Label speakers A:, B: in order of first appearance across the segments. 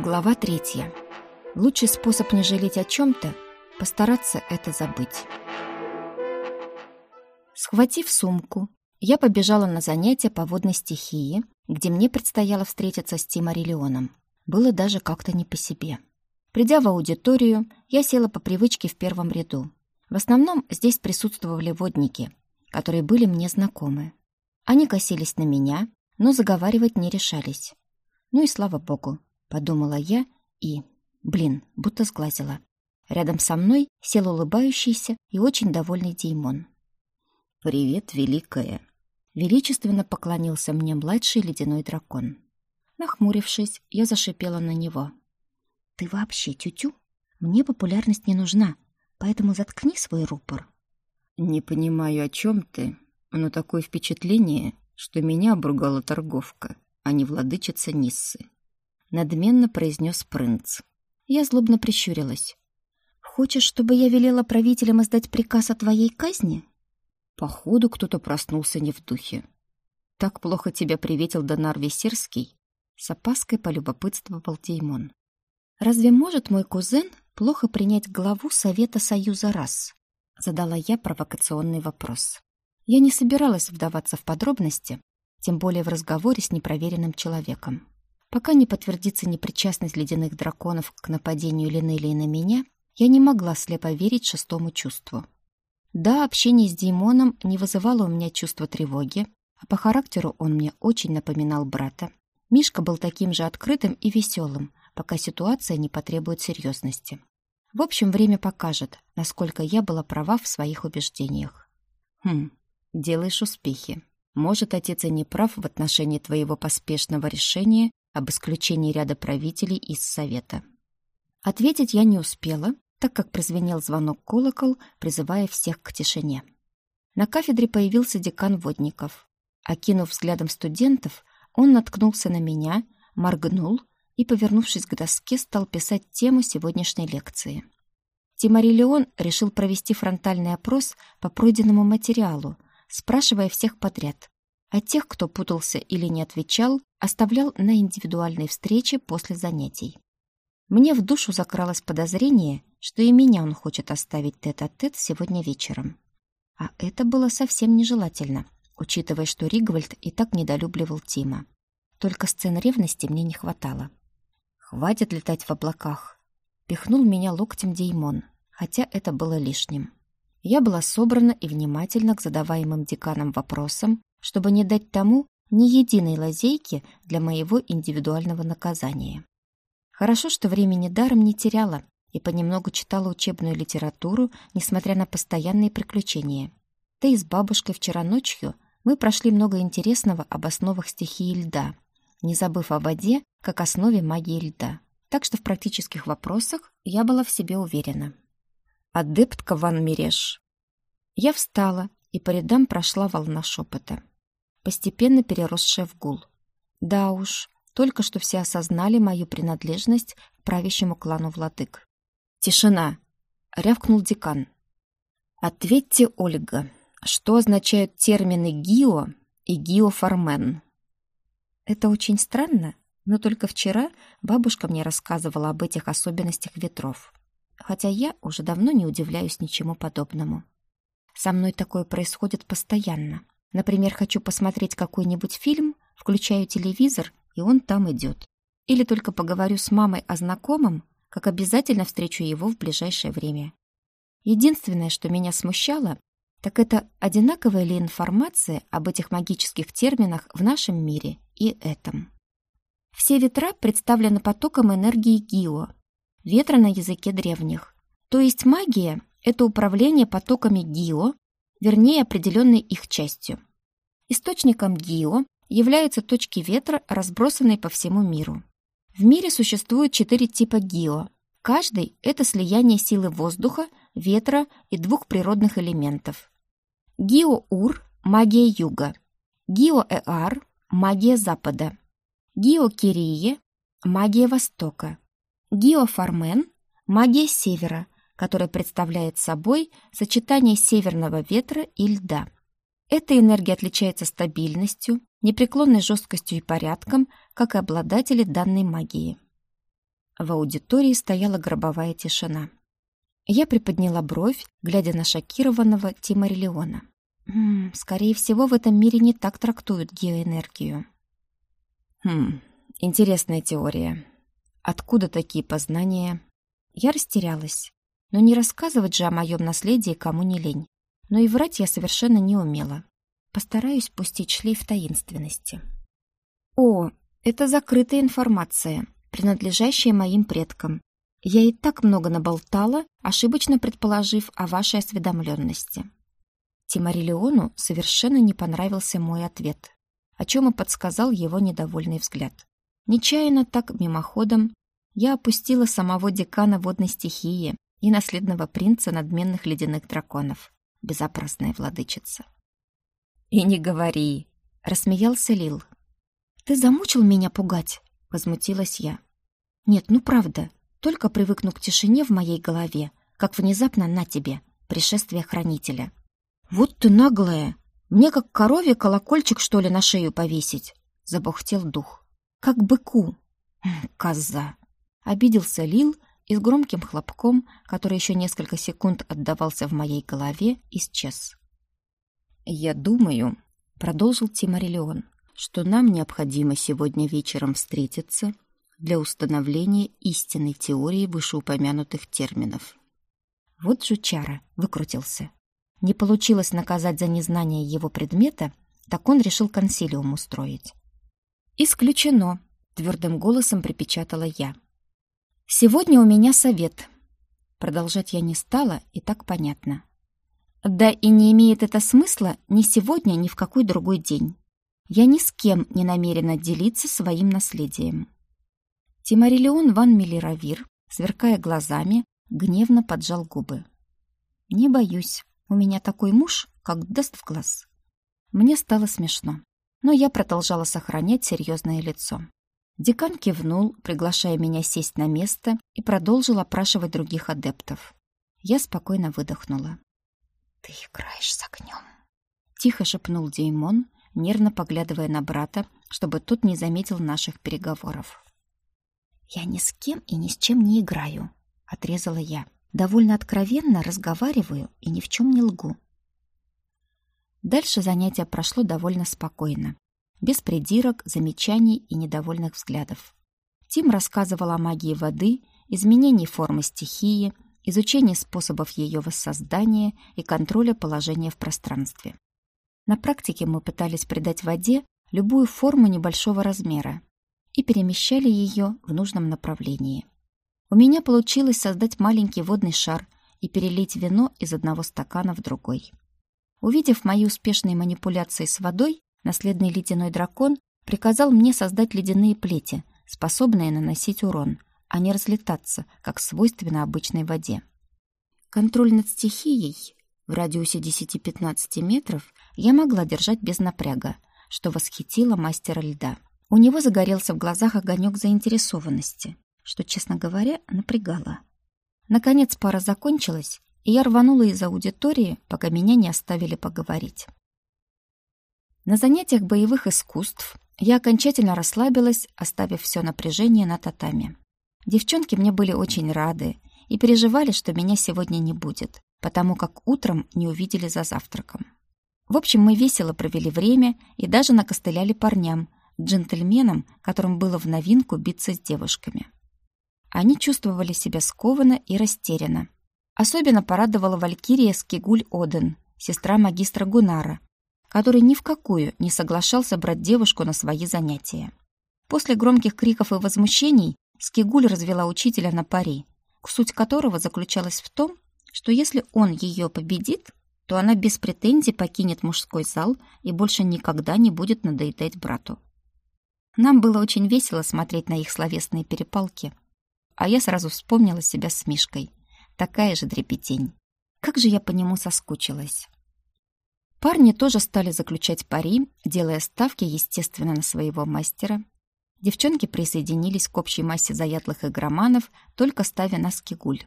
A: Глава третья. Лучший способ не жалеть о чем-то — постараться это забыть. Схватив сумку, я побежала на занятия по водной стихии, где мне предстояло встретиться с Тимариллионом. Было даже как-то не по себе. Придя в аудиторию, я села по привычке в первом ряду. В основном здесь присутствовали водники, которые были мне знакомы. Они косились на меня, но заговаривать не решались. Ну и слава богу, подумала я и, блин, будто сглазила. Рядом со мной сел улыбающийся и очень довольный Деймон.
B: «Привет, Великая!» Величественно поклонился мне младший ледяной дракон. Нахмурившись, я зашипела на него.
A: «Ты вообще тютю? Мне популярность не нужна, поэтому заткни свой рупор».
B: «Не понимаю, о чем ты, но такое впечатление, что меня обругала торговка, а не владычица Ниссы надменно произнес принц.
A: Я злобно прищурилась. «Хочешь, чтобы я велела правителям издать приказ о твоей казни?»
B: Походу, кто-то проснулся не в духе. «Так плохо тебя приветил Донар Весерский?» С опаской полюбопытствовал Деймон.
A: «Разве может мой кузен плохо принять главу Совета Союза раз?» Задала я провокационный вопрос. Я не собиралась вдаваться в подробности, тем более в разговоре с непроверенным человеком. Пока не подтвердится непричастность ледяных драконов к нападению Линелии на меня, я не могла слепо верить шестому чувству. Да, общение с Деймоном не вызывало у меня чувства тревоги, а по характеру он мне очень напоминал брата. Мишка был таким же открытым и веселым, пока ситуация не потребует серьезности. В общем, время покажет, насколько я была права в своих убеждениях.
B: Хм, делаешь успехи. Может, отец и не прав в отношении твоего поспешного решения об исключении ряда правителей из Совета.
A: Ответить я не успела, так как прозвенел звонок-колокол, призывая всех к тишине. На кафедре появился декан Водников. Окинув взглядом студентов, он наткнулся на меня, моргнул и, повернувшись к доске, стал писать тему сегодняшней лекции. Тимариллион решил провести фронтальный опрос по пройденному материалу, спрашивая всех подряд, а тех, кто путался или не отвечал, оставлял на индивидуальной встрече после занятий. Мне в душу закралось подозрение, что и меня он хочет оставить тет-а-тет -тет сегодня вечером. А это было совсем нежелательно, учитывая, что Ригвальд и так недолюбливал Тима. Только сцен ревности мне не хватало. «Хватит летать в облаках!» Пихнул меня локтем Деймон, хотя это было лишним. Я была собрана и внимательна к задаваемым деканам вопросам, чтобы не дать тому ни единой лазейки для моего индивидуального наказания. Хорошо, что времени даром не теряла и понемногу читала учебную литературу, несмотря на постоянные приключения. Да и с бабушкой вчера ночью мы прошли много интересного об основах стихии льда, не забыв о воде как основе магии льда. Так что в практических вопросах я была в себе уверена.
B: «Адептка Ван Миреш».
A: Я встала, и по рядам прошла волна шепота постепенно переросшая в гул. Да уж, только что все осознали мою принадлежность к правящему клану владык.
B: «Тишина!» — рявкнул декан. «Ответьте, Ольга, что означают термины «гио» и «гиоформен»?»
A: Это очень странно, но только вчера бабушка мне рассказывала об этих особенностях ветров. Хотя я уже давно не удивляюсь ничему подобному. Со мной такое происходит постоянно. Например, хочу посмотреть какой-нибудь фильм, включаю телевизор, и он там идет. Или только поговорю с мамой о знакомом, как обязательно встречу его в ближайшее время. Единственное, что меня смущало, так это одинаковая ли информация об этих магических терминах в нашем мире и этом. Все ветра представлены потоком энергии Гио, ветра на языке древних. То есть магия — это управление потоками Гио вернее определенной их частью. Источником гио являются точки ветра, разбросанные по всему миру. В мире существует четыре типа гио. Каждый — это слияние силы воздуха, ветра и двух природных элементов. Гио-Ур — магия юга. Гио-Эар — магия запада. Гио-Кирие — магия востока. Гио-Фармен — магия севера — которая представляет собой сочетание северного ветра и льда. Эта энергия отличается стабильностью, непреклонной жесткостью и порядком, как и обладатели данной магии. В аудитории стояла гробовая тишина. Я приподняла бровь, глядя на шокированного Тима Релиона. М скорее всего, в этом мире не так трактуют геоэнергию. Хм, интересная теория. Откуда такие познания? Я растерялась. Но не рассказывать же о моем наследии кому не лень. Но и врать я совершенно не умела. Постараюсь пустить шлейф таинственности. О, это закрытая информация, принадлежащая моим предкам. Я и так много наболтала, ошибочно предположив о вашей осведомленности. Тимарилеону совершенно не понравился мой ответ, о чем и подсказал его недовольный взгляд. Нечаянно так, мимоходом, я опустила самого декана водной стихии и наследного принца надменных ледяных драконов, безопасная владычица. «И не говори!» — рассмеялся Лил. «Ты замучил меня пугать?» — возмутилась я. «Нет, ну правда, только привыкну к тишине в моей голове, как внезапно на тебе, пришествие хранителя. Вот ты наглая! Мне как корове колокольчик, что ли, на шею повесить?» — забухтел дух. «Как быку!» «Коза!» — обиделся Лил и с громким хлопком, который еще несколько секунд отдавался в моей голове, исчез.
B: «Я думаю», — продолжил Тимариллион, «что нам необходимо сегодня вечером встретиться для установления истинной теории вышеупомянутых терминов».
A: Вот жучара выкрутился. Не получилось наказать за незнание его предмета, так он решил консилиум устроить. «Исключено», — твердым голосом припечатала я. «Сегодня у меня совет». Продолжать я не стала, и так понятно. Да и не имеет это смысла ни сегодня, ни в какой другой день. Я ни с кем не намерена делиться своим наследием. Тимарилеон ван Миллеравир, сверкая глазами, гневно поджал губы. «Не боюсь, у меня такой муж, как даст в глаз». Мне стало смешно, но я продолжала сохранять серьезное лицо. Декан кивнул, приглашая меня сесть на место, и продолжил опрашивать других адептов. Я спокойно выдохнула.
B: «Ты играешь с огнем», —
A: тихо шепнул Деймон, нервно поглядывая на брата, чтобы тот не заметил наших переговоров. «Я ни с кем и ни с чем не играю», — отрезала я. «Довольно откровенно разговариваю и ни в чем не лгу». Дальше занятие прошло довольно спокойно, без придирок, замечаний и недовольных взглядов. Тим рассказывал о магии воды, изменении формы стихии, изучение способов ее воссоздания и контроля положения в пространстве. На практике мы пытались придать воде любую форму небольшого размера и перемещали ее в нужном направлении. У меня получилось создать маленький водный шар и перелить вино из одного стакана в другой. Увидев мои успешные манипуляции с водой, наследный ледяной дракон приказал мне создать ледяные плети, способные наносить урон, а не разлетаться, как свойственно обычной воде. Контроль над стихией в радиусе 10-15 метров я могла держать без напряга, что восхитило мастера льда. У него загорелся в глазах огонек заинтересованности, что, честно говоря, напрягало. Наконец пара закончилась, и я рванула из аудитории, пока меня не оставили поговорить. На занятиях боевых искусств я окончательно расслабилась, оставив все напряжение на татами. Девчонки мне были очень рады и переживали, что меня сегодня не будет, потому как утром не увидели за завтраком. В общем, мы весело провели время и даже накостыляли парням, джентльменам, которым было в новинку биться с девушками. Они чувствовали себя скованно и растерянно. Особенно порадовала Валькирия Скигуль Оден, сестра магистра Гунара, который ни в какую не соглашался брать девушку на свои занятия. После громких криков и возмущений Скигуль развела учителя на пари, суть которого заключалась в том, что если он ее победит, то она без претензий покинет мужской зал и больше никогда не будет надоедать брату. Нам было очень весело смотреть на их словесные перепалки, а я сразу вспомнила себя с Мишкой. Такая же дрепетень. Как же я по нему соскучилась. Парни тоже стали заключать пари, делая ставки, естественно, на своего мастера, Девчонки присоединились к общей массе заядлых игроманов, только ставя на скигуль.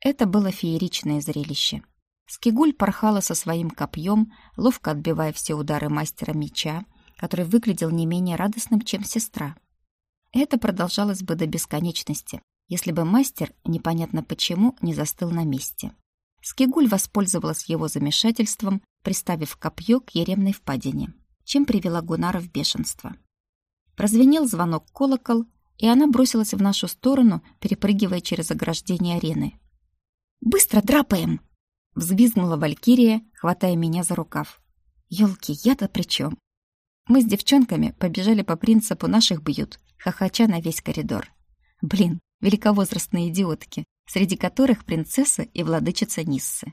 A: Это было фееричное зрелище. Скигуль порхала со своим копьем, ловко отбивая все удары мастера меча, который выглядел не менее радостным, чем сестра. Это продолжалось бы до бесконечности, если бы мастер, непонятно почему, не застыл на месте. Скигуль воспользовалась его замешательством, приставив копье к еремной впадине, чем привела Гунара в бешенство. Прозвенел звонок колокол, и она бросилась в нашу сторону, перепрыгивая через ограждение арены. «Быстро драпаем!» — взвизгнула Валькирия, хватая меня за рукав. «Ёлки, я-то при чем? Мы с девчонками побежали по принципу «наших бьют», хохоча на весь коридор. Блин, великовозрастные идиотки, среди которых принцесса и владычица Ниссы.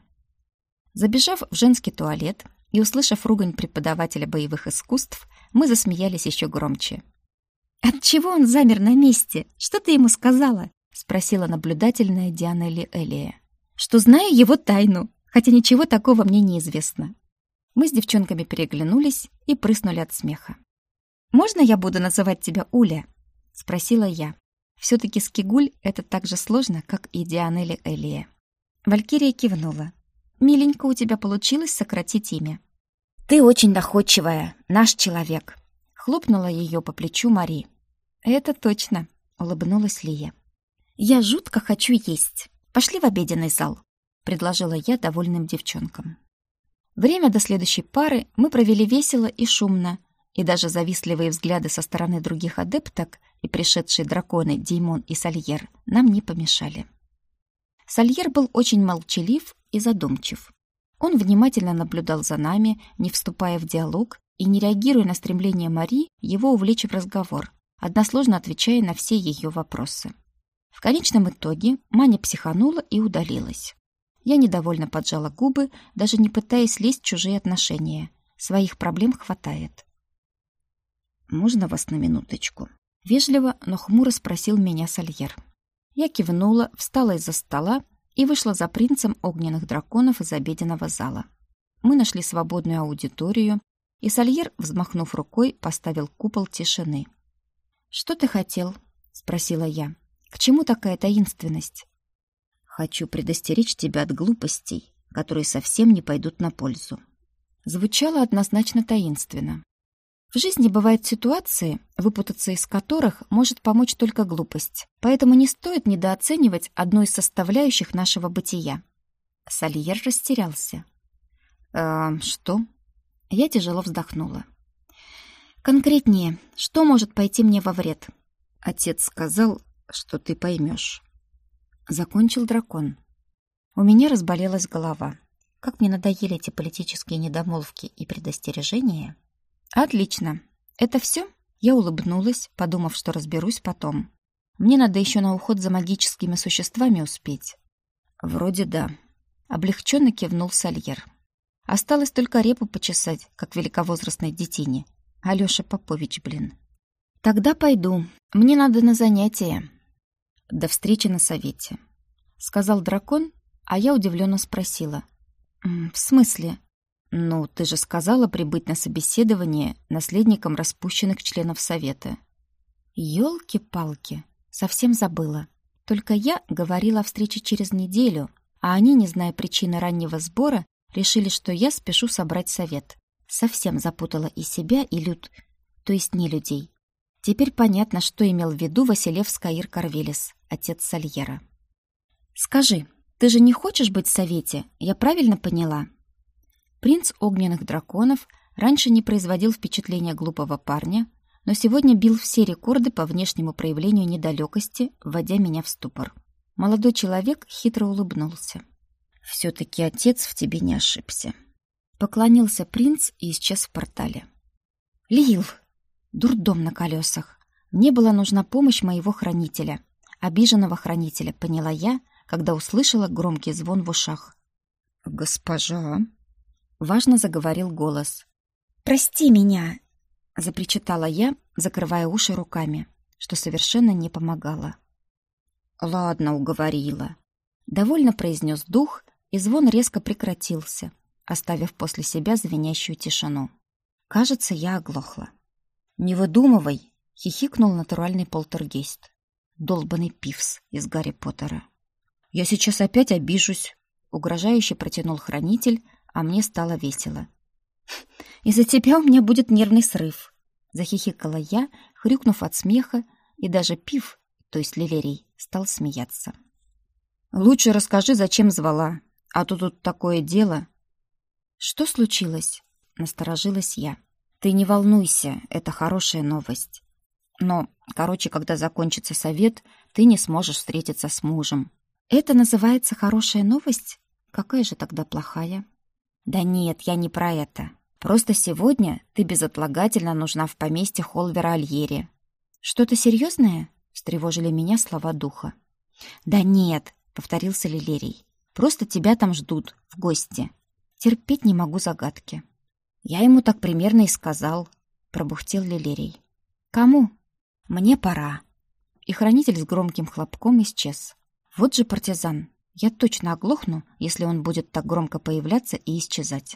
A: Забежав в женский туалет и услышав ругань преподавателя боевых искусств, мы засмеялись еще громче. «Отчего он замер на месте? Что ты ему сказала?» — спросила наблюдательная Диана Ли Элия. «Что знаю его тайну, хотя ничего такого мне не известно». Мы с девчонками переглянулись и прыснули от смеха. «Можно я буду называть тебя Уля?» — спросила я. Все-таки Скигуль — это так же сложно, как и Диана или Элия. Валькирия кивнула. «Миленько у тебя получилось сократить имя». «Ты очень доходчивая, наш человек», — хлопнула ее по плечу Мари. «Это точно», — улыбнулась Лия. «Я жутко хочу есть. Пошли в обеденный зал», — предложила я довольным девчонкам. Время до следующей пары мы провели весело и шумно, и даже завистливые взгляды со стороны других адепток и пришедшие драконы Деймон и Сальер нам не помешали. Сальер был очень молчалив и задумчив. Он внимательно наблюдал за нами, не вступая в диалог и не реагируя на стремление Мари его увлечь в разговор, односложно отвечая на все ее вопросы. В конечном итоге Маня психанула и удалилась. Я недовольно поджала губы, даже не пытаясь лезть в чужие отношения. Своих проблем хватает. «Можно вас на минуточку?» Вежливо, но хмуро спросил меня Сальер. Я кивнула, встала из-за стола и вышла за принцем огненных драконов из обеденного зала. Мы нашли свободную аудиторию, и Сальер, взмахнув рукой, поставил купол тишины. «Что ты хотел?» — спросила я. «К чему такая таинственность?» «Хочу предостеречь тебя от глупостей, которые совсем не пойдут на пользу». Звучало однозначно таинственно. В жизни бывают ситуации, выпутаться из которых может помочь только глупость, поэтому не стоит недооценивать одну из составляющих нашего бытия. Сальер растерялся. «Э, что?» Я тяжело вздохнула. «Конкретнее, что может пойти мне во вред?» Отец сказал, что ты поймешь. Закончил дракон. У меня разболелась голова. Как мне надоели эти политические недомолвки и предостережения. «Отлично. Это все?» Я улыбнулась, подумав, что разберусь потом. Мне надо еще на уход за магическими существами успеть. Вроде да. Облегченно кивнул Сальер. Осталось только репу почесать, как великовозрастной детине. Алёша Попович, блин. Тогда пойду. Мне надо на занятия. До встречи на совете. Сказал дракон, а я удивленно спросила. «В смысле?» «Ну, ты же сказала прибыть на собеседование наследником распущенных членов Совета». «Елки-палки, совсем забыла. Только я говорила о встрече через неделю, а они, не зная причины раннего сбора, решили, что я спешу собрать совет. Совсем запутала и себя, и люд, то есть не людей. Теперь понятно, что имел в виду Василев Скаир Карвелис, отец Сальера. «Скажи, ты же не хочешь быть в совете? Я правильно поняла?» Принц огненных драконов раньше не производил впечатления глупого парня, но сегодня бил все рекорды по внешнему проявлению недалекости, вводя меня в ступор. Молодой человек хитро улыбнулся. «Все-таки отец в тебе не ошибся». Поклонился принц и исчез в портале. «Лил! Дурдом на колесах! Мне была нужна помощь моего хранителя, обиженного хранителя, поняла я, когда услышала громкий звон в ушах. «Госпожа!» Важно заговорил голос. «Прости меня!» Запричитала я, закрывая уши руками, что совершенно не помогало. «Ладно, уговорила», — довольно произнес дух, и звон резко прекратился, оставив после себя звенящую тишину. Кажется, я оглохла. «Не выдумывай!» — хихикнул натуральный полтергейст. Долбанный пивс из Гарри Поттера. «Я сейчас опять обижусь», — угрожающе протянул хранитель, а мне стало весело. «Из-за тебя у меня будет нервный срыв», — захихикала я, хрюкнув от смеха, и даже Пив, то есть Лилерий, стал смеяться.
B: «Лучше расскажи, зачем звала, а то тут такое дело».
A: «Что случилось?» — насторожилась я.
B: «Ты не волнуйся, это хорошая новость. Но, короче, когда закончится совет, ты не сможешь встретиться с мужем».
A: «Это называется хорошая новость? Какая же тогда плохая?»
B: «Да нет, я не про это. Просто сегодня ты безотлагательно нужна в поместье Холвера Альери».
A: «Что-то серьезное?» — встревожили меня слова духа.
B: «Да нет», — повторился Лилерий. «Просто тебя там ждут, в гости.
A: Терпеть не могу загадки».
B: «Я ему так примерно и сказал», — пробухтел Лилерий.
A: «Кому?»
B: «Мне пора».
A: И хранитель с громким хлопком исчез. Вот же партизан. Я точно оглохну, если он будет так громко появляться и исчезать.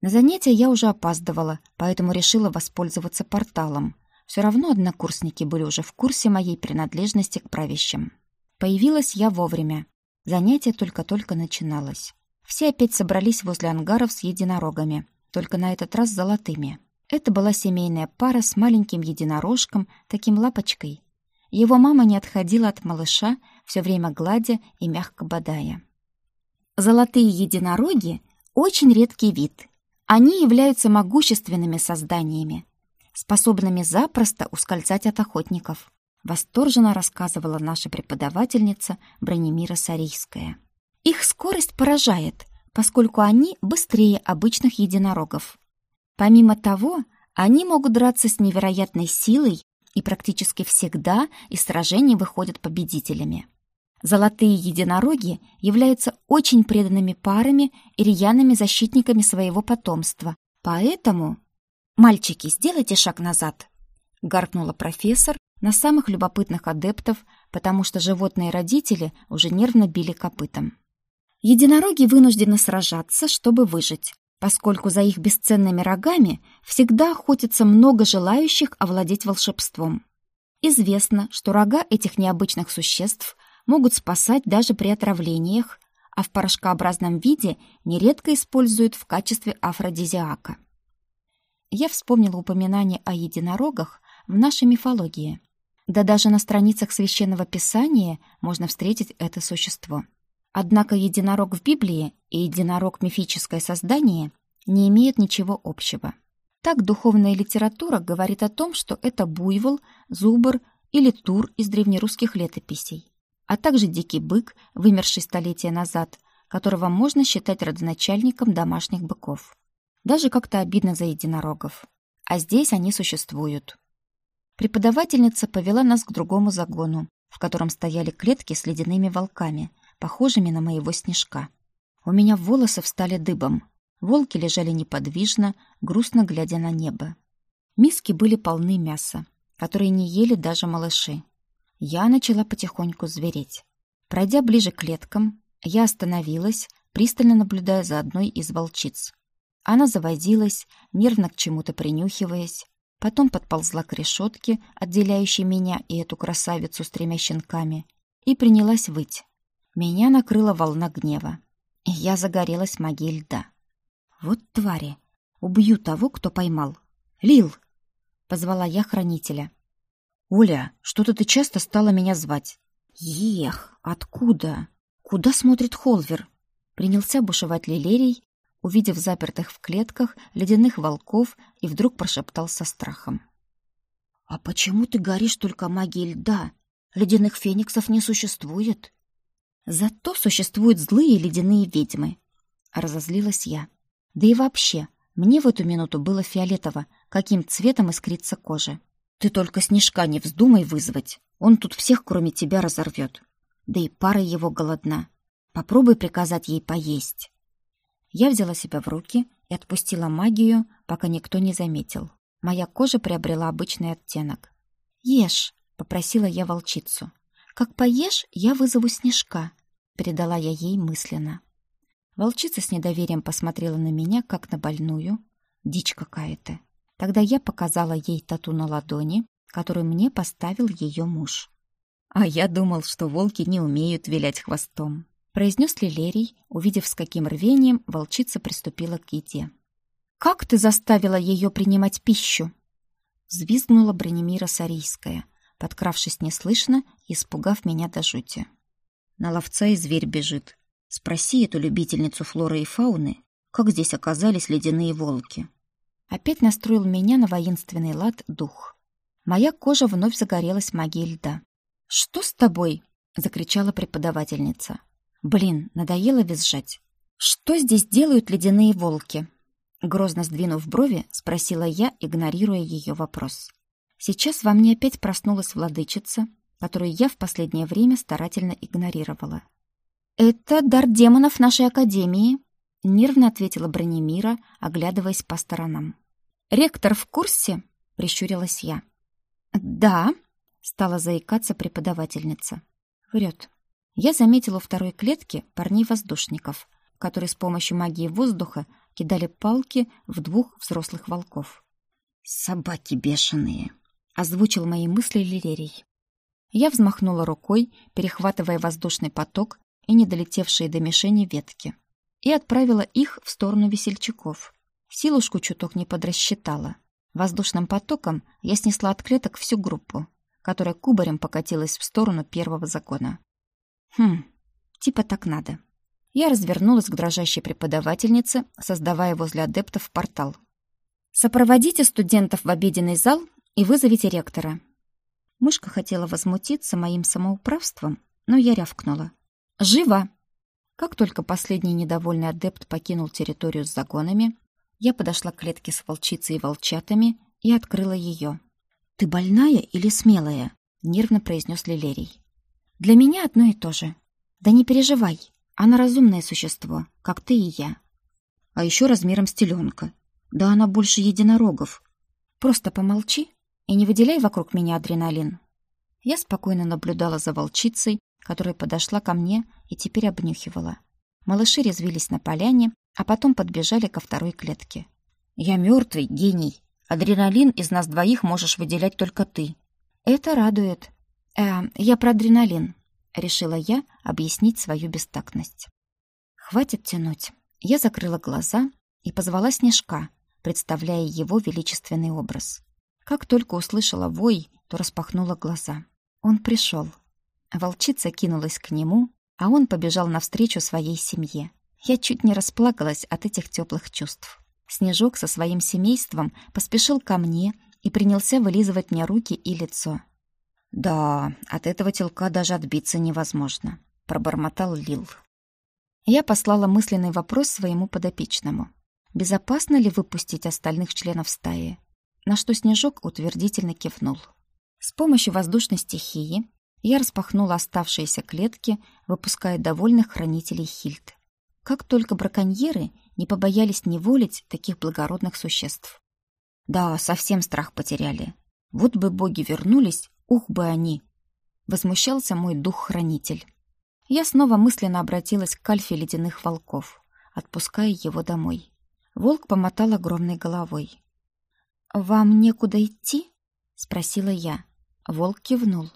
A: На занятия я уже опаздывала, поэтому решила воспользоваться порталом. Все равно однокурсники были уже в курсе моей принадлежности к правящим. Появилась я вовремя. Занятие только-только начиналось. Все опять собрались возле ангаров с единорогами, только на этот раз золотыми. Это была семейная пара с маленьким единорожком, таким лапочкой. Его мама не отходила от малыша, все время гладя и мягко бодая. Золотые единороги — очень редкий вид. Они являются могущественными созданиями, способными запросто ускользать от охотников, восторженно рассказывала наша преподавательница Бронемира Сарийская. Их скорость поражает, поскольку они быстрее обычных единорогов. Помимо того, они могут драться с невероятной силой и практически всегда из сражений выходят победителями. Золотые единороги являются очень преданными парами и рьяными защитниками своего потомства. Поэтому... «Мальчики, сделайте шаг назад!» — гаркнула профессор на самых любопытных адептов, потому что животные родители уже нервно били копытом. Единороги вынуждены сражаться, чтобы выжить, поскольку за их бесценными рогами всегда охотится много желающих овладеть волшебством. Известно, что рога этих необычных существ могут спасать даже при отравлениях, а в порошкообразном виде нередко используют в качестве афродизиака. Я вспомнила упоминание о единорогах в нашей мифологии. Да даже на страницах священного писания можно встретить это существо. Однако единорог в Библии и единорог мифическое создание не имеют ничего общего. Так духовная литература говорит о том, что это буйвол, зубр или тур из древнерусских летописей а также дикий бык, вымерший столетия назад, которого можно считать родоначальником домашних быков. Даже как-то обидно за единорогов. А здесь они существуют. Преподавательница повела нас к другому загону, в котором стояли клетки с ледяными волками, похожими на моего снежка. У меня волосы встали дыбом. Волки лежали неподвижно, грустно глядя на небо. Миски были полны мяса, которые не ели даже малыши. Я начала потихоньку звереть. Пройдя ближе к клеткам, я остановилась, пристально наблюдая за одной из волчиц. Она заводилась, нервно к чему-то принюхиваясь, потом подползла к решетке, отделяющей меня и эту красавицу с тремя щенками, и принялась выть. Меня накрыла волна гнева, я загорелась магией льда. «Вот твари! Убью того, кто поймал! Лил!» — позвала я хранителя. «Оля, что-то ты часто стала меня звать». «Ех, откуда? Куда смотрит Холвер?» Принялся бушевать Лилерий, увидев запертых в клетках ледяных волков и вдруг прошептал со страхом. «А почему ты горишь только магией льда? Ледяных фениксов не существует». «Зато существуют злые ледяные ведьмы», — разозлилась я. «Да и вообще, мне в эту минуту было фиолетово, каким цветом искрится кожа. Ты только Снежка не вздумай вызвать. Он тут всех, кроме тебя, разорвет. Да и пара его голодна. Попробуй приказать ей поесть. Я взяла себя в руки и отпустила магию, пока никто не заметил. Моя кожа приобрела обычный оттенок. «Ешь», — попросила я волчицу. «Как поешь, я вызову Снежка», — передала я ей мысленно. Волчица с недоверием посмотрела на меня, как на больную. Дичь какая-то. Тогда я показала ей тату на ладони, которую мне поставил ее муж. «А я думал, что волки не умеют вилять хвостом», произнес Лилерий, увидев, с каким рвением волчица приступила к еде. «Как ты заставила ее принимать пищу?» Взвизгнула Бронемира Сарийская, подкравшись неслышно и испугав меня до жути.
B: На ловца и зверь бежит. Спроси эту любительницу флоры и фауны, как здесь оказались ледяные волки.
A: Опять настроил меня на воинственный лад дух. Моя кожа вновь загорелась магией льда. «Что с тобой?» — закричала преподавательница. «Блин, надоело визжать. Что здесь делают ледяные волки?» Грозно сдвинув брови, спросила я, игнорируя ее вопрос. Сейчас во мне опять проснулась владычица, которую я в последнее время старательно игнорировала. «Это дар демонов нашей академии», — нервно ответила Бронемира, оглядываясь по сторонам. «Ректор в курсе?» — прищурилась я. «Да», — стала заикаться преподавательница. Врет. Я заметила у второй клетки парней-воздушников, которые с помощью магии воздуха кидали палки в двух взрослых волков.
B: «Собаки бешеные!» — озвучил мои мысли Лилерий.
A: Я взмахнула рукой, перехватывая воздушный поток и недолетевшие до мишени ветки, и отправила их в сторону весельчаков. Силушку чуток не подрасчитала. Воздушным потоком я снесла от клеток всю группу, которая кубарем покатилась в сторону первого закона. Хм, типа так надо. Я развернулась к дрожащей преподавательнице, создавая возле адептов портал. «Сопроводите студентов в обеденный зал и вызовите ректора». Мышка хотела возмутиться моим самоуправством, но я рявкнула. «Живо!» Как только последний недовольный адепт покинул территорию с загонами, я подошла к клетке с волчицей и волчатами и открыла ее. «Ты больная или смелая?» — нервно произнес Лилерий. «Для меня одно и то же. Да не переживай, она разумное существо, как ты и я. А еще размером с теленка. Да она больше единорогов. Просто помолчи и не выделяй вокруг меня адреналин. Я спокойно наблюдала за волчицей, которая подошла ко мне и теперь обнюхивала. Малыши резвились на поляне, а потом подбежали ко второй клетке. «Я мертвый, гений. Адреналин из нас двоих можешь выделять только ты». «Это радует. Э, я про адреналин решила я объяснить свою бестактность. Хватит тянуть. Я закрыла глаза и позвала Снежка, представляя его величественный образ. Как только услышала вой, то распахнула глаза. Он пришел. Волчица кинулась к нему, а он побежал навстречу своей семье. Я чуть не расплакалась от этих теплых чувств. Снежок со своим семейством поспешил ко мне и принялся вылизывать мне руки и лицо. «Да, от этого телка даже отбиться невозможно», — пробормотал Лил. Я послала мысленный вопрос своему подопечному. «Безопасно ли выпустить остальных членов стаи?» На что Снежок утвердительно кивнул. С помощью воздушной стихии я распахнула оставшиеся клетки, выпуская довольных хранителей Хильд. Как только браконьеры не побоялись неволить таких благородных существ. Да, совсем страх потеряли. Вот бы боги вернулись Ух бы они! Возмущался мой дух-хранитель. Я снова мысленно обратилась к альфе ледяных волков, отпуская его домой. Волк помотал огромной головой. «Вам некуда идти?» — спросила я. Волк кивнул.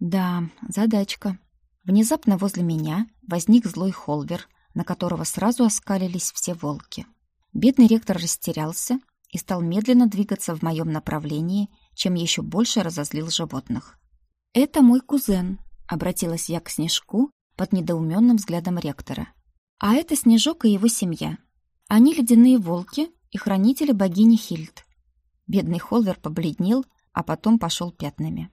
A: «Да, задачка». Внезапно возле меня возник злой холвер, на которого сразу оскалились все волки. Бедный ректор растерялся и стал медленно двигаться в моем направлении, чем еще больше разозлил животных. «Это мой кузен», — обратилась я к Снежку под недоуменным взглядом ректора. «А это Снежок и его семья. Они ледяные волки и хранители богини Хильд». Бедный Холвер побледнел, а потом пошел пятнами.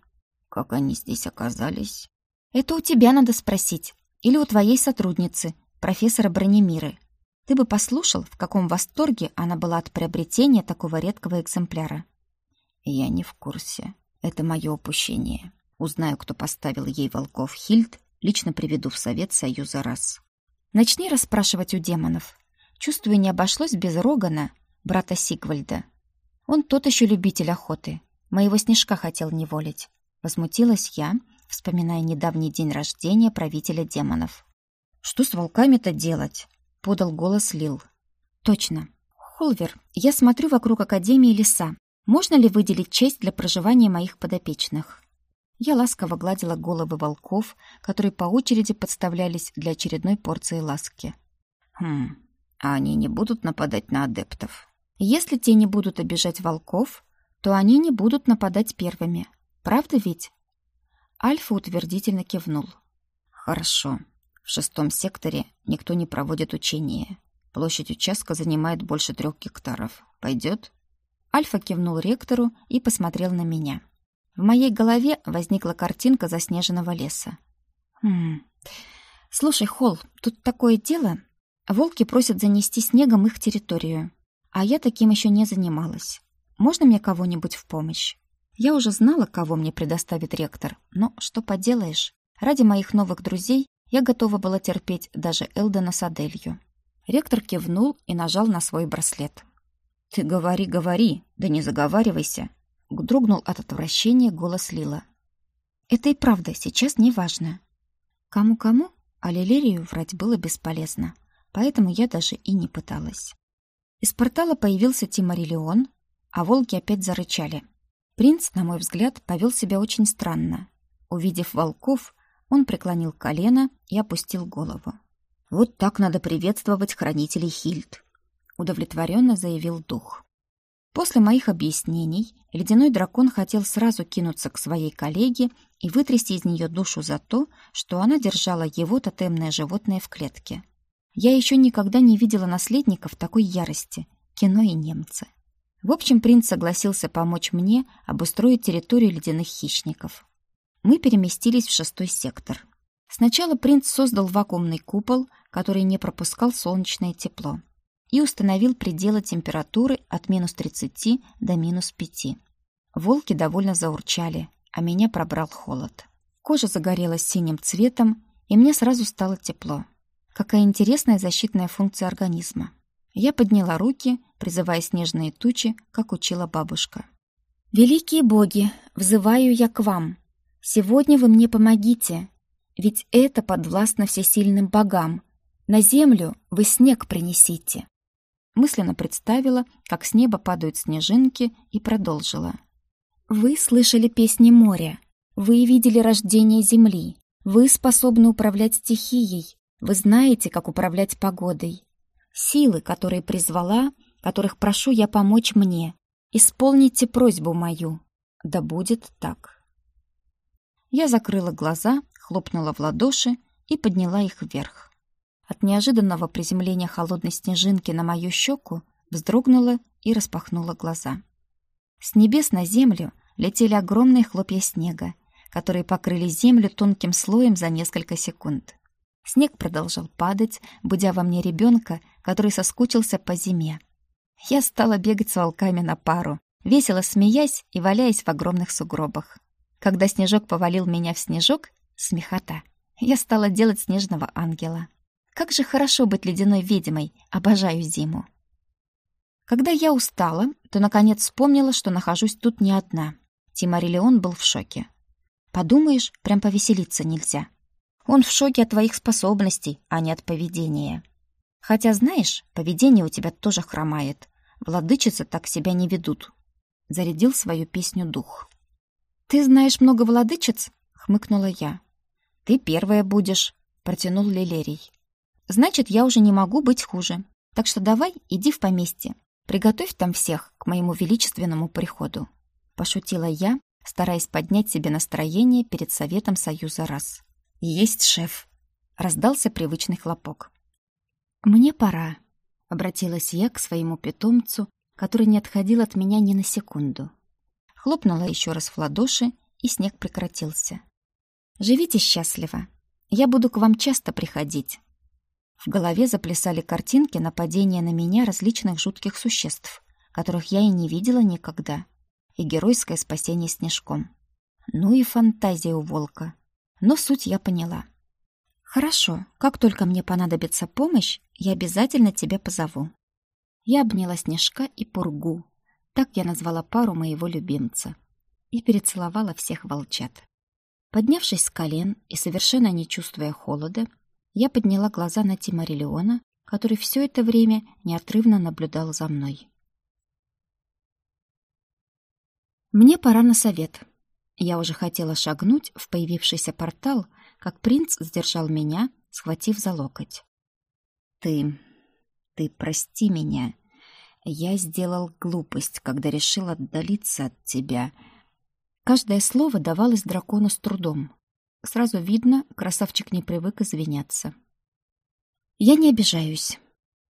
B: «Как они здесь оказались?»
A: «Это у тебя надо спросить. Или у твоей сотрудницы, профессора Бронемиры. Ты бы послушал, в каком восторге она была от приобретения такого редкого экземпляра».
B: Я не в курсе. Это мое упущение. Узнаю, кто поставил ей волков Хильд, лично приведу в совет Союза раз.
A: Начни расспрашивать у демонов. Чувствую, не обошлось без Рогана, брата Сигвальда. Он тот еще любитель охоты. Моего снежка хотел неволить. Возмутилась я, вспоминая недавний день рождения правителя демонов. «Что с волками-то делать?» — подал голос Лил. «Точно. Холвер, я смотрю вокруг Академии леса. Можно ли выделить честь для проживания моих подопечных? Я ласково гладила головы волков, которые по очереди подставлялись для очередной порции ласки.
B: Хм, а они не будут нападать на адептов?
A: Если те не будут обижать волков, то они не будут нападать первыми. Правда ведь? Альфа утвердительно кивнул.
B: Хорошо. В шестом секторе никто не проводит учения. Площадь участка занимает больше трех гектаров. Пойдет?
A: Альфа кивнул ректору и посмотрел на меня. В моей голове возникла картинка заснеженного леса. Хм. Слушай, Холл, тут такое дело. Волки просят занести снегом их территорию. А я таким еще не занималась. Можно мне кого-нибудь в помощь? Я уже знала, кого мне предоставит ректор, но что поделаешь? Ради моих новых друзей я готова была терпеть даже Элдена с Аделью. Ректор кивнул и нажал на свой браслет.
B: «Ты говори, говори, да не заговаривайся!» Дрогнул от отвращения голос Лила.
A: «Это и правда сейчас не важно. Кому-кому, а Лилерию врать было бесполезно, поэтому я даже и не пыталась». Из портала появился Тимариллион, а волки опять зарычали. Принц, на мой взгляд, повел себя очень странно. Увидев волков, он преклонил колено и опустил голову.
B: «Вот так надо приветствовать хранителей Хильд», — удовлетворенно заявил дух.
A: После моих объяснений ледяной дракон хотел сразу кинуться к своей коллеге и вытрясти из нее душу за то, что она держала его тотемное животное в клетке. Я еще никогда не видела наследников такой ярости, кино и немцы. В общем, принц согласился помочь мне обустроить территорию ледяных хищников. Мы переместились в шестой сектор. Сначала принц создал вакуумный купол, который не пропускал солнечное тепло, и установил пределы температуры от минус 30 до минус 5. Волки довольно заурчали, а меня пробрал холод. Кожа загорелась синим цветом, и мне сразу стало тепло. Какая интересная защитная функция организма. Я подняла руки, призывая снежные тучи, как учила бабушка. «Великие боги, взываю я к вам. Сегодня вы мне помогите, ведь это подвластно всесильным богам. На землю вы снег принесите». Мысленно представила, как с неба падают снежинки, и продолжила. «Вы слышали песни моря, вы видели рождение земли, вы способны управлять стихией, вы знаете, как управлять погодой. Силы, которые призвала, которых прошу я помочь мне, исполните просьбу мою. Да будет так. Я закрыла глаза, хлопнула в ладоши и подняла их вверх. От неожиданного приземления холодной снежинки на мою щеку вздрогнула и распахнула глаза. С небес на землю летели огромные хлопья снега, которые покрыли землю тонким слоем за несколько секунд. Снег продолжал падать, будя во мне ребенка, который соскучился по зиме. Я стала бегать с волками на пару, весело смеясь и валяясь в огромных сугробах. Когда снежок повалил меня в снежок, смехота, я стала делать снежного ангела. Как же хорошо быть ледяной ведьмой, обожаю зиму. Когда я устала, то наконец вспомнила, что нахожусь тут не одна. Тимарилион был в шоке. Подумаешь, прям повеселиться нельзя. Он в шоке от твоих способностей, а не от поведения. Хотя, знаешь, поведение у тебя тоже хромает. Владычицы так себя не ведут. Зарядил свою песню дух. «Ты знаешь много владычиц?» — хмыкнула я. «Ты первая будешь», — протянул Лилерий. «Значит, я уже не могу быть хуже. Так что давай, иди в поместье. Приготовь там всех к моему величественному приходу». Пошутила я, стараясь поднять себе настроение перед Советом Союза раз. «Есть шеф!» — раздался привычный хлопок. «Мне пора», — обратилась я к своему питомцу, который не отходил от меня ни на секунду. Хлопнула еще раз в ладоши, и снег прекратился. «Живите счастливо. Я буду к вам часто приходить». В голове заплясали картинки нападения на меня различных жутких существ, которых я и не видела никогда, и геройское спасение снежком. Ну и фантазия у волка. Но суть я поняла. «Хорошо, как только мне понадобится помощь, я обязательно тебя позову». Я обняла Снежка и Пургу. Так я назвала пару моего любимца. И перецеловала всех волчат. Поднявшись с колен и совершенно не чувствуя холода, я подняла глаза на Тимариллиона, который все это время неотрывно наблюдал за мной. «Мне пора на совет», я уже хотела шагнуть в появившийся портал, как принц сдержал меня, схватив за локоть. «Ты... ты прости меня. Я сделал глупость, когда решил отдалиться от тебя. Каждое слово давалось дракону с трудом. Сразу видно, красавчик не привык извиняться. «Я не обижаюсь.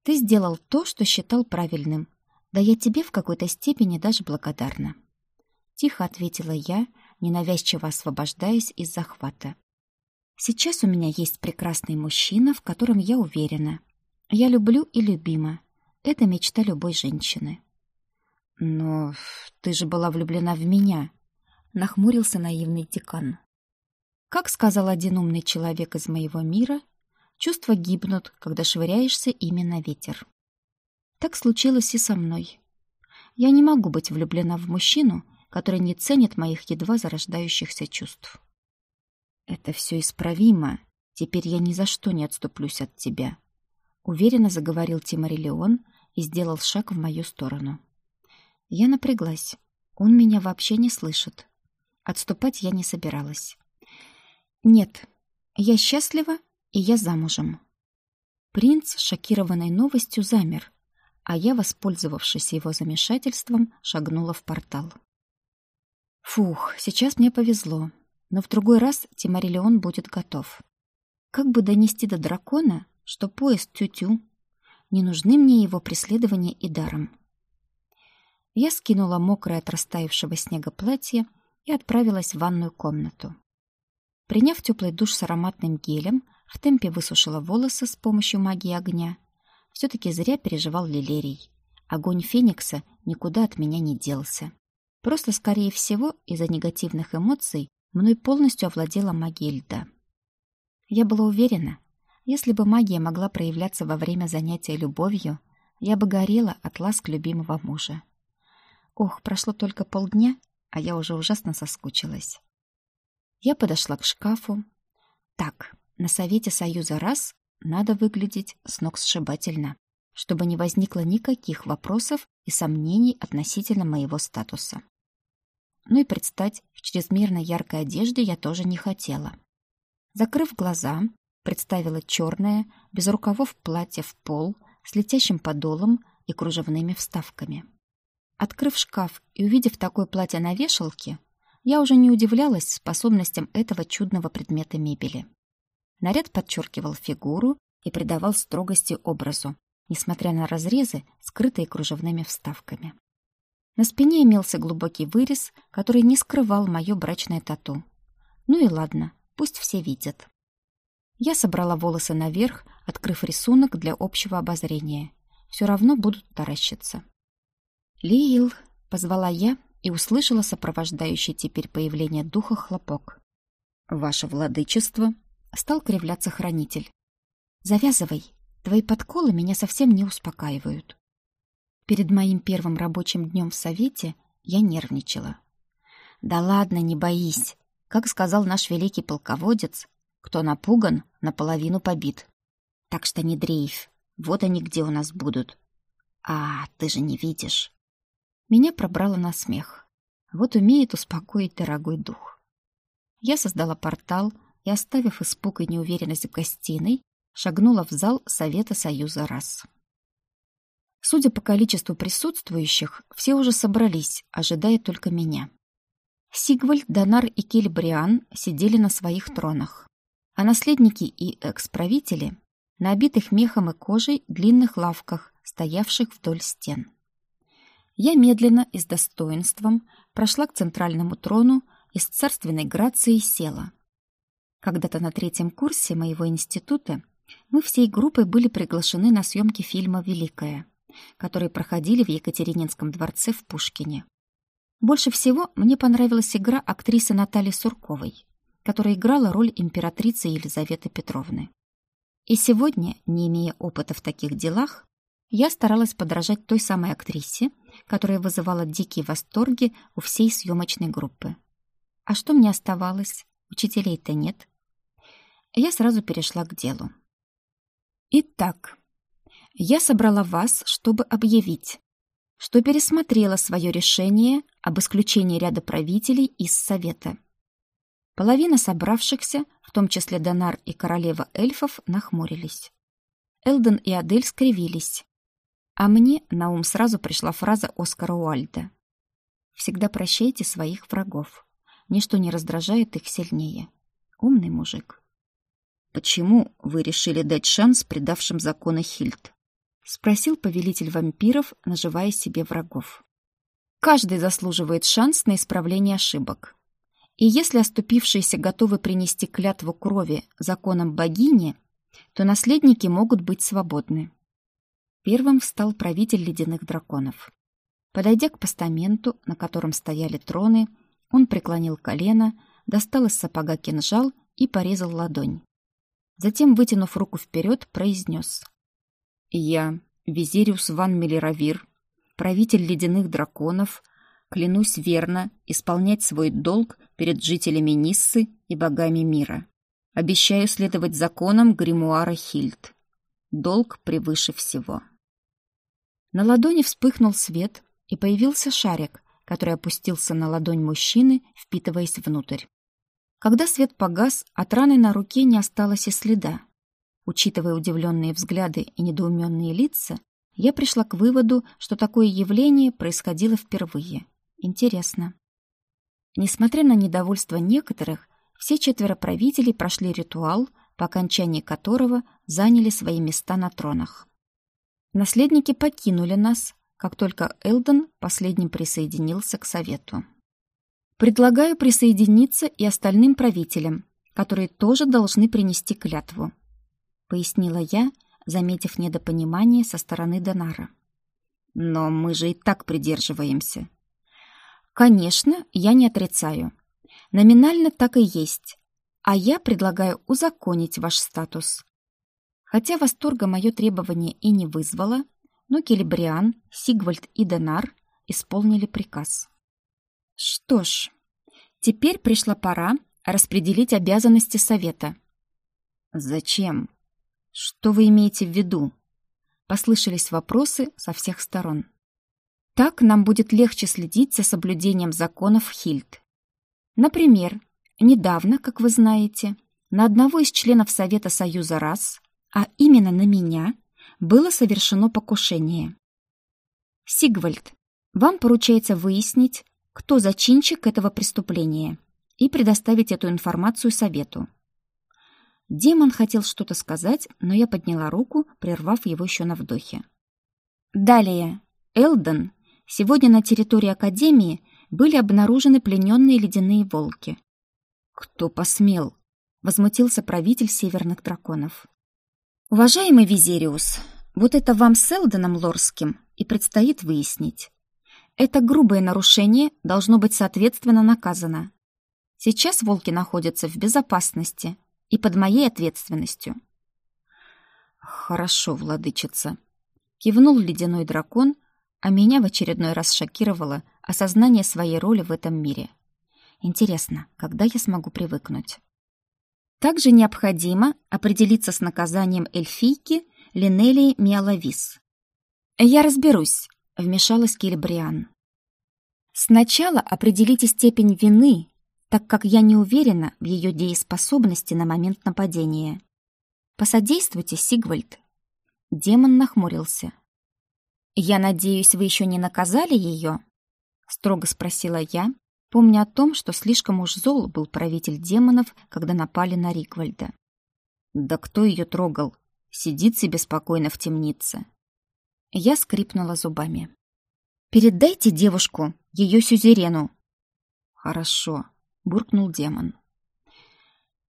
A: Ты сделал то, что считал правильным. Да я тебе в какой-то степени даже благодарна». Тихо ответила я, ненавязчиво освобождаясь из захвата. «Сейчас у меня есть прекрасный мужчина, в котором я уверена. Я люблю и любима. Это мечта любой женщины». «Но ты же была влюблена в меня», — нахмурился наивный декан. Как сказал один умный человек из моего мира, чувства гибнут, когда швыряешься ими на ветер. Так случилось и со мной. Я не могу быть влюблена в мужчину, который не ценит моих едва зарождающихся чувств. Это все исправимо. Теперь я ни за что не отступлюсь от тебя. Уверенно заговорил Тимарилеон и сделал шаг в мою сторону. Я напряглась. Он меня вообще не слышит. Отступать я не собиралась. Нет, я счастлива, и я замужем. Принц, шокированный новостью, замер, а я, воспользовавшись его замешательством, шагнула в портал. Фух, сейчас мне повезло, но в другой раз Тимарилеон будет готов. Как бы донести до дракона, что поезд тю-тю, не нужны мне его преследования и даром. Я скинула мокрое от растаявшего снега платье и отправилась в ванную комнату. Приняв теплый душ с ароматным гелем, в темпе высушила волосы с помощью магии огня. Все-таки зря переживал Лилерий. Огонь Феникса никуда от меня не делся. Просто, скорее всего, из-за негативных эмоций мной полностью овладела магия льда. Я была уверена, если бы магия могла проявляться во время занятия любовью, я бы горела от ласк любимого мужа. Ох, прошло только полдня, а я уже ужасно соскучилась. Я подошла к шкафу. Так, на Совете Союза раз надо выглядеть с ног сшибательно, чтобы не возникло никаких вопросов и сомнений относительно моего статуса. Ну и предстать в чрезмерно яркой одежде я тоже не хотела. Закрыв глаза, представила черное, без рукавов платье в пол, с летящим подолом и кружевными вставками. Открыв шкаф и увидев такое платье на вешалке, я уже не удивлялась способностям этого чудного предмета мебели. Наряд подчеркивал фигуру и придавал строгости образу, несмотря на разрезы, скрытые кружевными вставками. На спине имелся глубокий вырез, который не скрывал мое брачное тату. Ну и ладно, пусть все видят. Я собрала волосы наверх, открыв рисунок для общего обозрения. Все равно будут таращиться. «Лил!» — позвала я и услышала сопровождающий теперь появление духа хлопок. «Ваше владычество!» — стал кривляться хранитель. «Завязывай, твои подколы меня совсем не успокаивают». Перед моим первым рабочим днем в совете я нервничала. «Да ладно, не боись. Как сказал наш великий полководец, кто напуган, наполовину побит. Так что не дрейф, вот они где у нас будут. А, ты же не видишь». Меня пробрало на смех. Вот умеет успокоить дорогой дух. Я создала портал и, оставив испуг и неуверенность в гостиной, шагнула в зал Совета Союза раз. Судя по количеству присутствующих, все уже собрались, ожидая только меня. Сигвальд, Донар и Кельбриан сидели на своих тронах, а наследники и экс-правители — на обитых мехом и кожей длинных лавках, стоявших вдоль стен. Я медленно и с достоинством прошла к центральному трону и с царственной грацией села. Когда-то на третьем курсе моего института мы всей группой были приглашены на съемки фильма «Великая», которые проходили в Екатерининском дворце в Пушкине. Больше всего мне понравилась игра актрисы Натальи Сурковой, которая играла роль императрицы Елизаветы Петровны. И сегодня, не имея опыта в таких делах, я старалась подражать той самой актрисе, которая вызывала дикие восторги у всей съемочной группы. А что мне оставалось? Учителей-то нет. Я сразу перешла к делу. Итак, я собрала вас, чтобы объявить, что пересмотрела свое решение об исключении ряда правителей из Совета. Половина собравшихся, в том числе Донар и королева эльфов, нахмурились. Элден и Адель скривились, а мне на ум сразу пришла фраза Оскара Уальда. «Всегда прощайте своих врагов. ничто не раздражает их сильнее. Умный мужик.
B: «Почему вы решили дать шанс предавшим законы Хильд?»
A: — спросил повелитель вампиров, наживая себе врагов. «Каждый заслуживает шанс на исправление ошибок. И если оступившиеся готовы принести клятву крови законам богини, то наследники могут быть свободны». Первым встал правитель ледяных драконов. Подойдя к постаменту, на котором стояли троны, он преклонил колено, достал из сапога кинжал и порезал ладонь. Затем, вытянув руку вперед, произнес. «Я, Визериус Ван Мелеравир, правитель ледяных драконов, клянусь верно исполнять свой долг перед жителями Ниссы и богами мира. Обещаю следовать законам гримуара Хильд. Долг превыше всего». На ладони вспыхнул свет, и появился шарик, который опустился на ладонь мужчины, впитываясь внутрь. Когда свет погас, от раны на руке не осталось и следа. Учитывая удивленные взгляды и недоуменные лица, я пришла к выводу, что такое явление происходило впервые. Интересно. Несмотря на недовольство некоторых, все четверо правителей прошли ритуал, по окончании которого заняли свои места на тронах. Наследники покинули нас, как только Элден последним присоединился к совету. Предлагаю присоединиться и остальным правителям, которые тоже должны принести клятву, пояснила я, заметив недопонимание со стороны Донара. Но мы же и так придерживаемся. Конечно, я не отрицаю. Номинально так и есть. А я предлагаю узаконить ваш статус. Хотя восторга мое требование и не вызвало, но Келебриан, Сигвальд и Донар исполнили приказ. Что ж, теперь пришла пора распределить обязанности совета. Зачем? Что вы имеете в виду? Послышались вопросы со всех сторон. Так нам будет легче следить за соблюдением законов Хильд. Например, недавно, как вы знаете, на одного из членов Совета Союза РАС, а именно на меня, было совершено покушение. Сигвальд, вам поручается выяснить, кто зачинщик этого преступления, и предоставить эту информацию совету. Демон хотел что-то сказать, но я подняла руку, прервав его еще на вдохе. Далее. Элден. Сегодня на территории Академии были обнаружены плененные ледяные волки. «Кто посмел?» — возмутился правитель северных драконов. «Уважаемый Визериус, вот это вам с Элденом Лорским и предстоит выяснить. Это грубое нарушение должно быть соответственно наказано. Сейчас волки находятся в безопасности и под моей ответственностью. Хорошо, владычица. Кивнул ледяной дракон, а меня в очередной раз шокировало осознание своей роли в этом мире. Интересно, когда я смогу привыкнуть? Также необходимо определиться с наказанием эльфийки Линелии Миалавис. «Я разберусь», — вмешалась Кильбриан. «Сначала определите степень вины, так как я не уверена в ее дееспособности на момент нападения. Посодействуйте, Сигвальд». Демон нахмурился. «Я надеюсь, вы еще не наказали ее?» — строго спросила я, помня о том, что слишком уж зол был правитель демонов, когда напали на Риквальда. «Да кто ее трогал? Сидит себе спокойно в темнице. Я скрипнула зубами. «Передайте девушку, ее сюзерену». «Хорошо», — буркнул демон.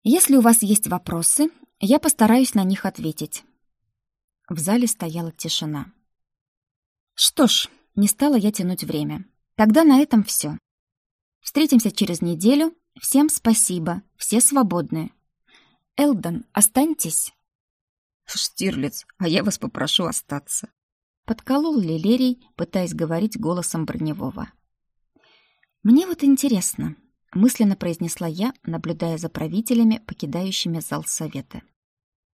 A: «Если у вас есть вопросы, я постараюсь на них ответить». В зале стояла тишина. Что ж, не стала я тянуть время. Тогда на этом все. Встретимся через неделю. Всем спасибо, все свободны. Элдон, останьтесь.
B: Штирлиц, а я вас попрошу остаться.
A: Подколол Лилерий, пытаясь говорить голосом Броневого. «Мне вот интересно», — мысленно произнесла я, наблюдая за правителями, покидающими зал совета.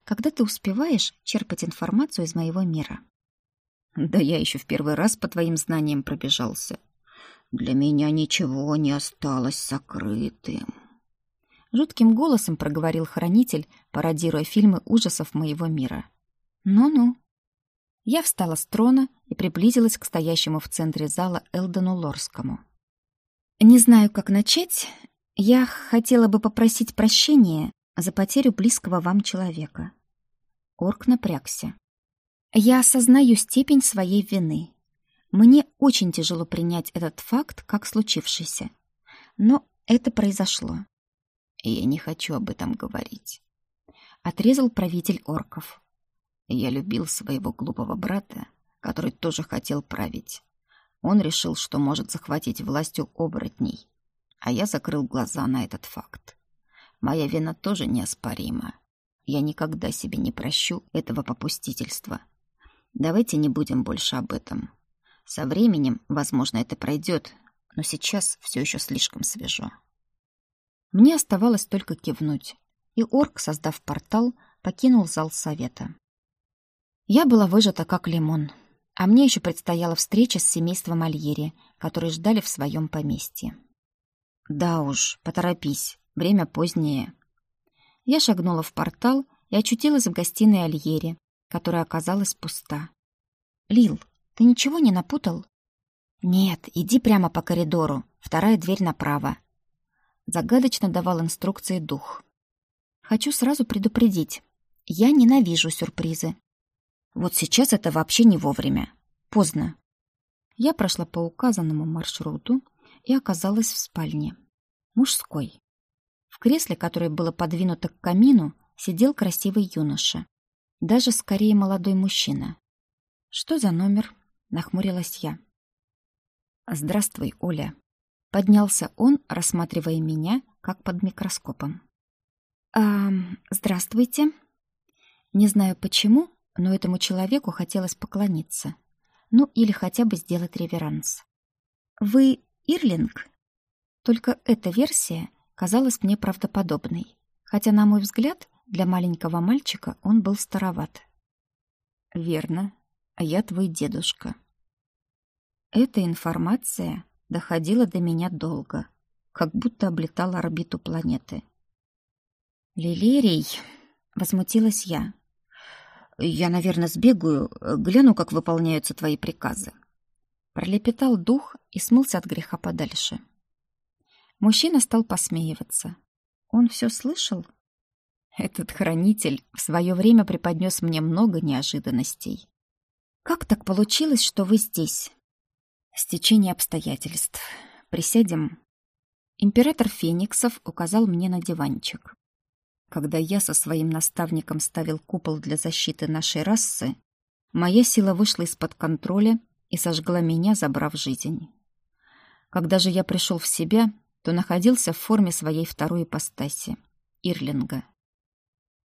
A: «Когда ты успеваешь черпать информацию из моего мира?»
B: «Да я еще в первый раз по твоим знаниям пробежался. Для меня ничего не осталось сокрытым».
A: Жутким голосом проговорил хранитель, пародируя фильмы ужасов моего мира. «Ну-ну». Я встала с трона и приблизилась к стоящему в центре зала Элдену Лорскому. «Не знаю, как начать. Я хотела бы попросить прощения за потерю близкого вам человека. Орк напрягся. Я осознаю степень своей вины. Мне очень тяжело принять этот факт как случившийся. Но это произошло.
B: Я не хочу об этом говорить.
A: Отрезал правитель орков.
B: Я любил своего глупого брата, который тоже хотел править. Он решил, что может захватить власть у оборотней, а я закрыл глаза на этот факт. Моя вина тоже неоспорима. Я никогда себе не прощу этого попустительства. Давайте не будем больше об этом. Со временем, возможно, это пройдет, но сейчас все еще слишком свежо.
A: Мне оставалось только кивнуть, и орк, создав портал, покинул зал совета. Я была выжата как лимон, а мне еще предстояла встреча с семейством Альери, которые ждали в своем поместье.
B: Да уж, поторопись, время позднее.
A: Я шагнула в портал и очутилась в гостиной Альери, которая оказалась пуста. «Лил, ты ничего не напутал?» «Нет, иди прямо по коридору, вторая дверь направо». Загадочно давал инструкции дух. «Хочу сразу предупредить. Я ненавижу сюрпризы. Вот сейчас это вообще не вовремя. Поздно». Я прошла по указанному маршруту и оказалась в спальне. Мужской. В кресле, которое было подвинуто к камину, сидел красивый юноша. Даже скорее молодой мужчина. «Что за номер?» — нахмурилась я.
B: «Здравствуй, Оля».
A: Поднялся он, рассматривая меня, как под микроскопом. «А, здравствуйте». Не знаю почему, но этому человеку хотелось поклониться. Ну, или хотя бы сделать реверанс. «Вы Ирлинг?» Только эта версия казалась мне правдоподобной, хотя, на мой взгляд, для маленького мальчика он был староват.
B: «Верно, а я твой дедушка».
A: Эта информация доходила до меня долго, как будто облетала орбиту планеты. «Лилерий!» — возмутилась я. «Я, наверное, сбегаю, гляну, как выполняются твои приказы». Пролепетал дух и смылся от греха подальше. Мужчина стал посмеиваться. Он все слышал? Этот хранитель в свое время преподнес мне много неожиданностей. «Как так получилось, что вы здесь?» «Стечение обстоятельств. Присядем». Император Фениксов указал мне на диванчик. Когда я со своим наставником ставил купол для защиты нашей расы, моя сила вышла из-под контроля и сожгла меня, забрав жизнь. Когда же я пришел в себя, то находился в форме своей второй ипостаси — Ирлинга.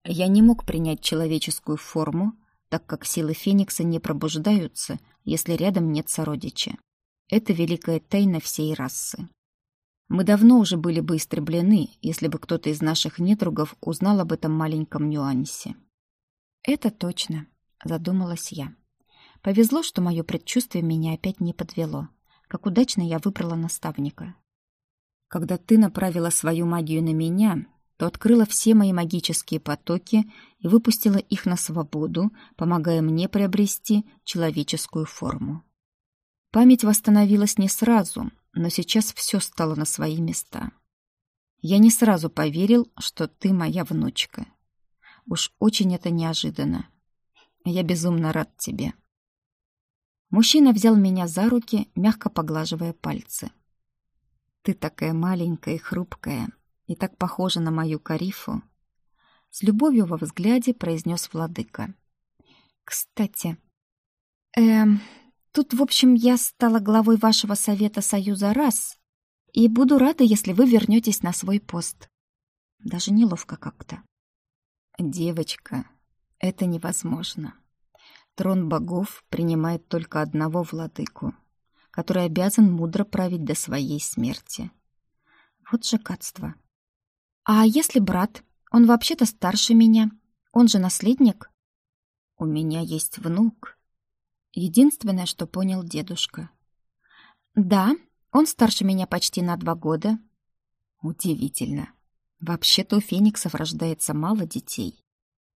A: Я не мог принять человеческую форму, так как силы Феникса не пробуждаются, если рядом нет сородича. Это великая тайна всей расы. Мы давно уже были бы истреблены, если бы кто-то из наших недругов узнал об этом маленьком нюансе. «Это точно», — задумалась я. Повезло, что мое предчувствие меня опять не подвело. Как удачно я выбрала наставника. Когда ты направила свою магию на меня, то открыла все мои магические потоки и выпустила их на свободу, помогая мне приобрести человеческую форму. Память восстановилась не сразу, но сейчас все стало на свои места. Я не сразу поверил, что ты моя внучка. Уж очень это неожиданно. Я безумно рад тебе. Мужчина взял меня за руки, мягко поглаживая пальцы. Ты такая маленькая и хрупкая, и так похожа на мою Карифу. С любовью во взгляде произнес владыка. Кстати, эм, тут, в общем, я стала главой вашего совета союза раз, и буду рада, если вы вернетесь на свой пост. Даже неловко как-то. Девочка, это невозможно. Трон богов принимает только одного владыку который обязан мудро править до своей смерти. Вот же кадство. А если брат? Он вообще-то старше меня. Он же наследник. У меня есть внук. Единственное, что понял дедушка. Да, он старше меня почти на два года. Удивительно. Вообще-то у фениксов рождается мало детей.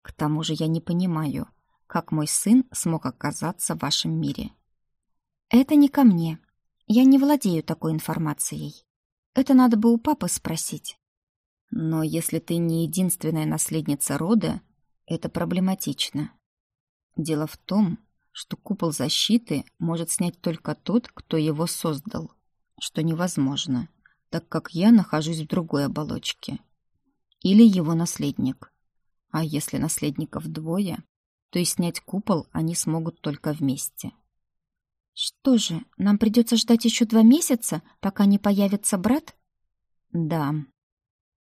A: К тому же я не понимаю, как мой сын смог оказаться в вашем мире. Это не ко мне. Я не владею такой информацией. Это надо бы у папы спросить.
B: Но если ты не единственная наследница рода, это проблематично. Дело в том, что купол защиты может снять только тот, кто его создал, что невозможно, так как я нахожусь в другой оболочке. Или его наследник. А если наследников двое, то и снять купол они смогут только вместе.
A: Что же, нам придется ждать еще два месяца, пока не появится брат?
B: Да,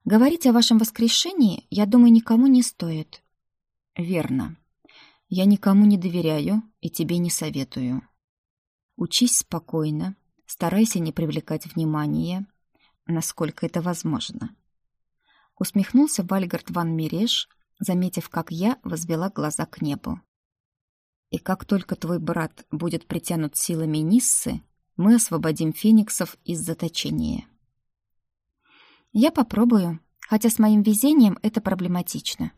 A: Говорить о вашем воскрешении, я думаю, никому не стоит.
B: Верно. Я никому не доверяю и тебе не советую. Учись спокойно, старайся не привлекать внимания, насколько это возможно. Усмехнулся Вальгард ван Миреш, заметив, как я возвела глаза к небу. И как только твой брат будет притянут силами Ниссы, мы освободим фениксов из заточения.
A: Я попробую, хотя с моим везением это проблематично.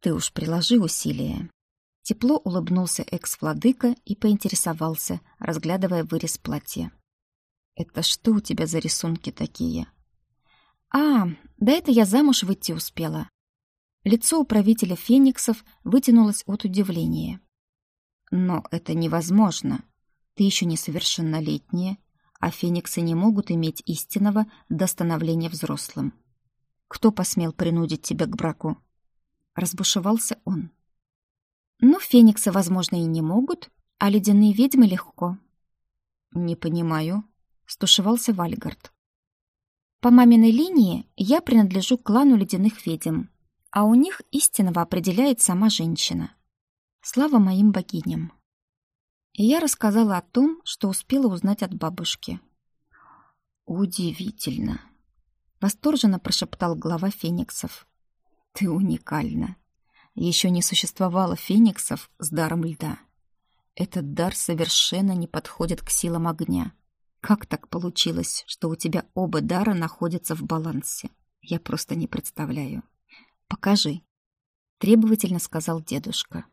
B: Ты уж приложи усилия. Тепло улыбнулся экс-владыка и поинтересовался, разглядывая вырез платья. Это что у тебя за рисунки такие?
A: А, да это я замуж выйти успела. Лицо управителя фениксов вытянулось от удивления.
B: Но это невозможно. Ты еще несовершеннолетняя а фениксы не могут иметь истинного до становления взрослым. Кто посмел принудить тебя к браку? Разбушевался он.
A: Ну, фениксы, возможно, и не могут, а ледяные ведьмы легко.
B: Не понимаю, стушевался Вальгард.
A: По маминой линии я принадлежу к клану ледяных ведьм, а у них истинного определяет сама женщина. Слава моим богиням. И я рассказала о том, что успела узнать от бабушки.
B: «Удивительно!» — восторженно прошептал глава фениксов. «Ты уникальна. Еще не существовало фениксов с даром льда. Этот дар совершенно не подходит к силам огня. Как так получилось, что у тебя оба дара находятся в балансе? Я просто не представляю. Покажи!» — требовательно сказал дедушка.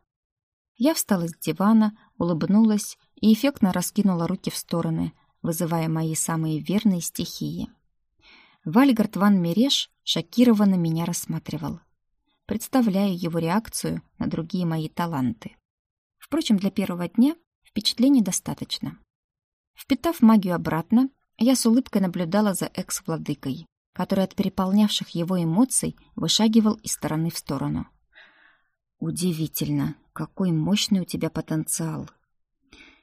A: Я встала с дивана, улыбнулась и эффектно раскинула руки в стороны, вызывая мои самые верные стихии. Вальгард ван Мереш шокированно меня рассматривал. Представляю его реакцию на другие мои таланты. Впрочем, для первого дня впечатлений достаточно. Впитав магию обратно, я с улыбкой наблюдала за экс-владыкой, который от переполнявших его эмоций вышагивал из стороны в сторону.
B: «Удивительно, какой мощный у тебя потенциал.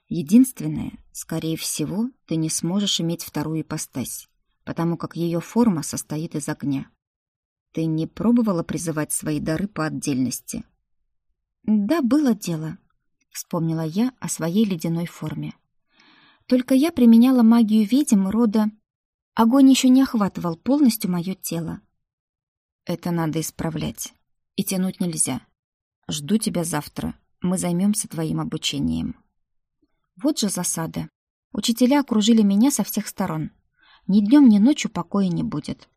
B: Единственное, скорее всего, ты не сможешь иметь вторую ипостась, потому как ее форма состоит из огня. Ты не пробовала призывать свои дары по отдельности?
A: Да, было дело, вспомнила я о своей ледяной форме. Только я применяла магию ведьм рода... Огонь еще не охватывал полностью мое тело.
B: Это надо исправлять. И тянуть нельзя. Жду тебя завтра. Мы займемся твоим обучением.
A: Вот же засада. Учителя окружили меня со всех сторон. Ни днем, ни ночью покоя не будет.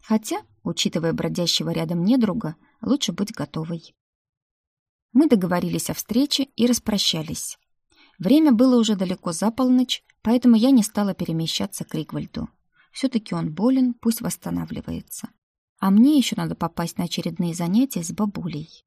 A: Хотя, учитывая бродящего рядом недруга, лучше быть готовой. Мы договорились о встрече и распрощались. Время было уже далеко за полночь, поэтому я не стала перемещаться к Ригвальду. Все-таки он болен, пусть восстанавливается. А мне еще надо попасть на очередные занятия с бабулей.